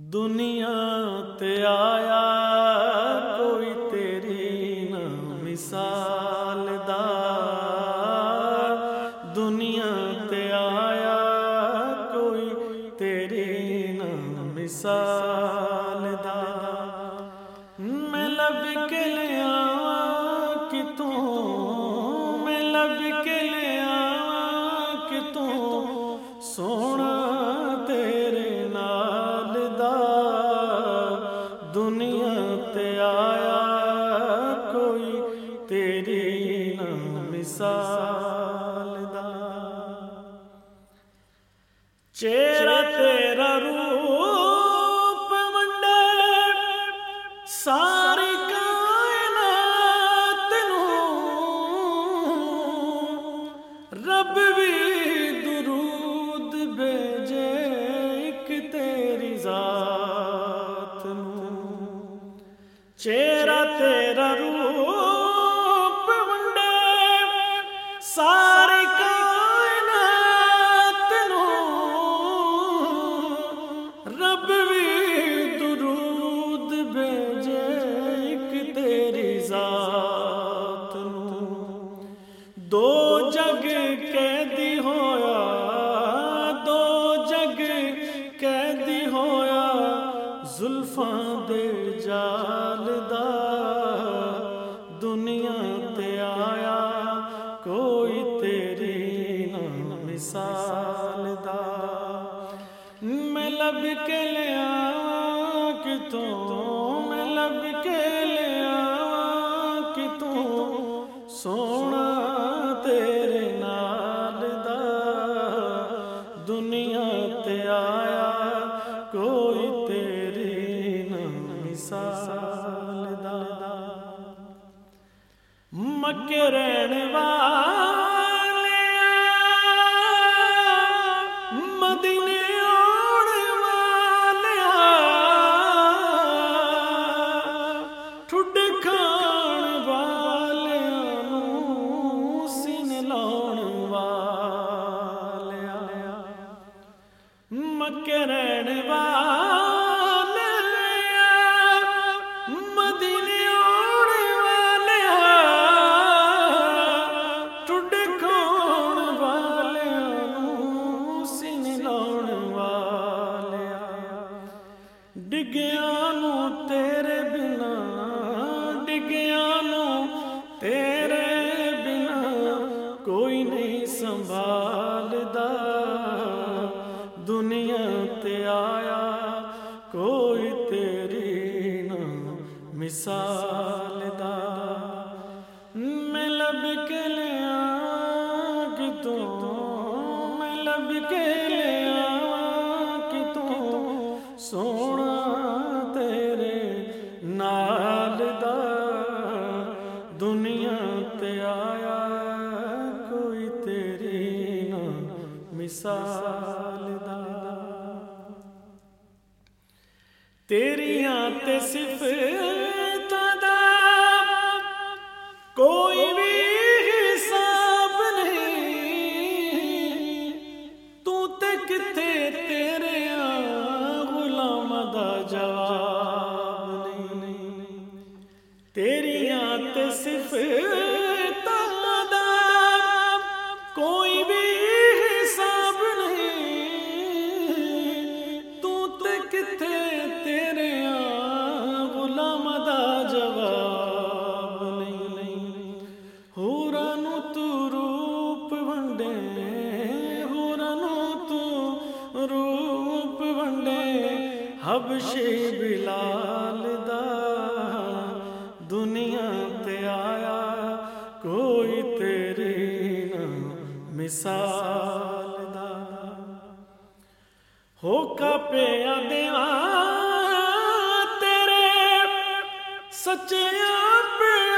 دنیا تے آیا، کوئی تیری نہ مثال دا۔ دنیا تے آیا، کوئی تیری نہ مثال دا۔ میں لب کے لیا کہ تو میں لب کے لیا کہ تو سونا آیا، کوئی تیری مثال دا۔ چہرہ تیرا روپ منڈے ساری کائنات نوں رب بھی درود بھیجے، ایک تیری ذات۔ چہرہ تیرا روح زلفاں دے جال دا دنیا تے آیا، کوئی تیری نہ مثال دا۔ میں لب کے لیا کہ تو، میں لب کے لیا کہ تو، سونا مثال دا مکے رہن والیا مدینے ڈگیا نو تیرے بنا ڈگیا نو تیرے بنا کوئی نہیں سنبھالدا دنیا تے آیا کوئی تیری نہ مثال دا میں لب کے لیا کہ تو میں لب کے لیا کہ تو تیریاں تے صرف دا کوئی حبشی بلال دا دنیا تے آیا، کوئی تیری نہ مثال دا۔ ہو کا پیا دیا تیرے سچیا پیا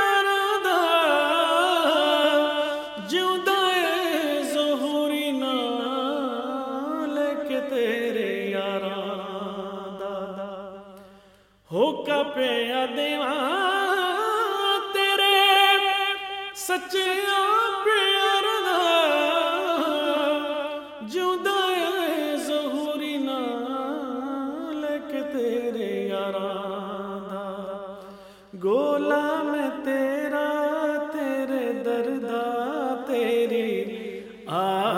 ہو کا تیرے سچیا پیار دا جیوندا اے ظہوری نال تیرے یاراں گولا میں تیرا تیرے دردا تیری آل